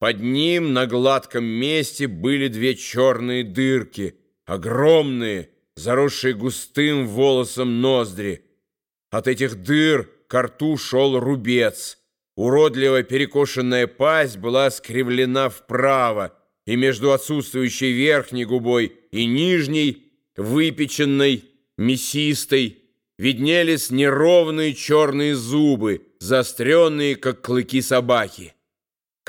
Под ним на гладком месте были две черные дырки, огромные, заросшие густым волосом ноздри. От этих дыр к рту шел рубец. Уродливо перекошенная пасть была скривлена вправо, и между отсутствующей верхней губой и нижней, выпеченной, мясистой, виднелись неровные черные зубы, заостренные, как клыки собаки.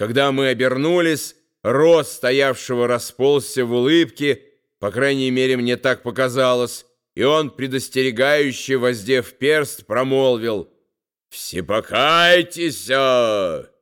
Когда мы обернулись, рот стоявшего расползся в улыбке, по крайней мере, мне так показалось, и он, предостерегающе воздев перст, промолвил «Всепокайтесь,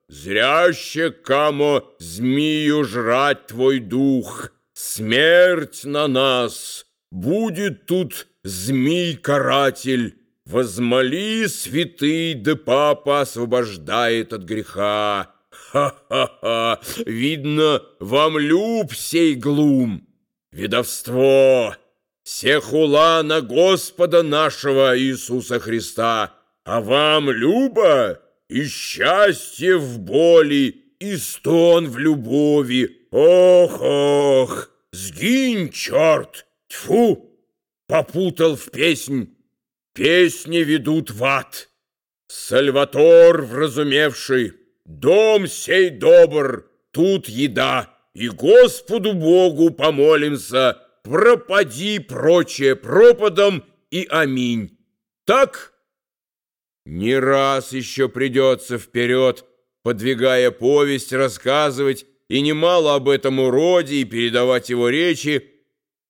зряще кому змею жрать твой дух, смерть на нас, будет тут змей-каратель». Возмоли, святый, да папа освобождает от греха. Ха-ха-ха! Видно, вам люб сей глум, ведовство, сехула на Господа нашего Иисуса Христа, а вам люба и счастье в боли, и стон в любови. Ох-ох! Сгинь, черт! Тьфу! Попутал в песнь. Песни ведут в ад. Сальватор, вразумевший, Дом сей добр, тут еда, и Господу Богу помолимся, пропади прочее пропадом и аминь. Так? Не раз еще придется вперед, подвигая повесть, рассказывать и немало об этом уроде и передавать его речи.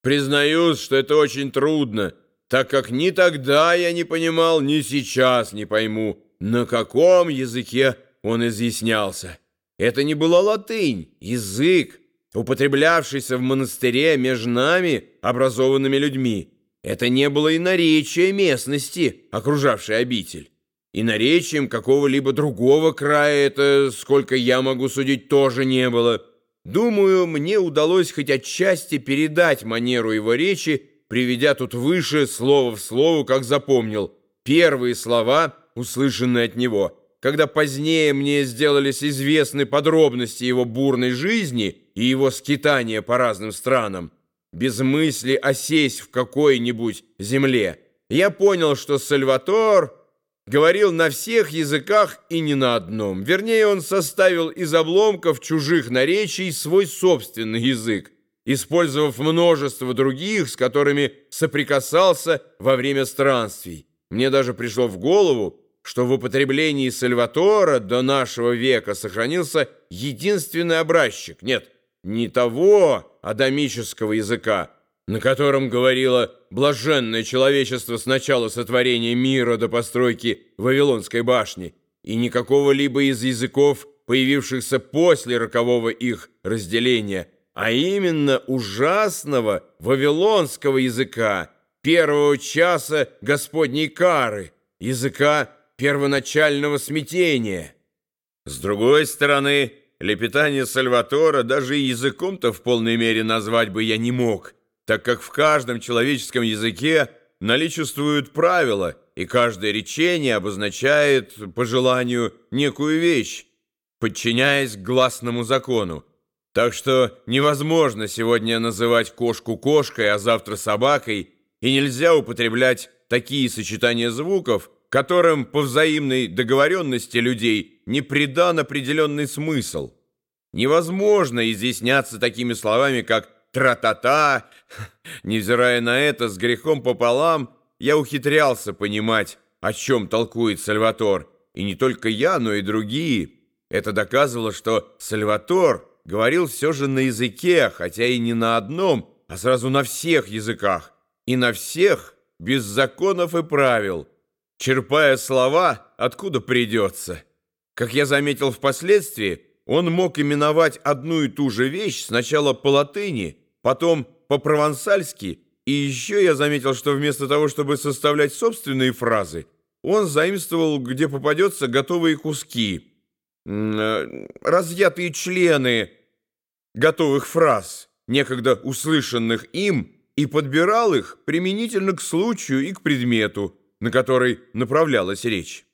Признаюсь, что это очень трудно, так как ни тогда я не понимал, ни сейчас не пойму, на каком языке он изъяснялся. Это не была латынь, язык, употреблявшийся в монастыре между нами, образованными людьми. Это не было и наречие местности, окружавшей обитель. И наречием какого-либо другого края это, сколько я могу судить, тоже не было. Думаю, мне удалось хоть отчасти передать манеру его речи, приведя тут выше слово в слово, как запомнил, первые слова, услышанные от него – когда позднее мне сделались известны подробности его бурной жизни и его скитания по разным странам, без мысли осесть в какой-нибудь земле, я понял, что Сальватор говорил на всех языках и не на одном. Вернее, он составил из обломков чужих наречий свой собственный язык, использовав множество других, с которыми соприкасался во время странствий. Мне даже пришло в голову, что в употреблении Сальватора до нашего века сохранился единственный образчик, нет, не того адамического языка, на котором говорило блаженное человечество с начала сотворения мира до постройки Вавилонской башни, и никакого либо из языков, появившихся после рокового их разделения, а именно ужасного вавилонского языка, первого часа Господней кары, языка первоначального смятения. С другой стороны, лепетание Сальватора даже языком-то в полной мере назвать бы я не мог, так как в каждом человеческом языке наличествуют правила, и каждое речение обозначает, по желанию, некую вещь, подчиняясь гласному закону. Так что невозможно сегодня называть кошку кошкой, а завтра собакой, и нельзя употреблять такие сочетания звуков, которым по взаимной договоренности людей не придан определенный смысл. Невозможно изъясняться такими словами, как «тра-та-та». Невзирая на это, с грехом пополам я ухитрялся понимать, о чем толкует Сальватор. И не только я, но и другие. Это доказывало, что Сальватор говорил все же на языке, хотя и не на одном, а сразу на всех языках. И на всех без законов и правил – черпая слова, откуда придется. Как я заметил впоследствии, он мог именовать одну и ту же вещь сначала по латыни, потом по-провансальски, и еще я заметил, что вместо того, чтобы составлять собственные фразы, он заимствовал, где попадется, готовые куски, э, разъятые члены готовых фраз, некогда услышанных им, и подбирал их применительно к случаю и к предмету, на который направлялась речь.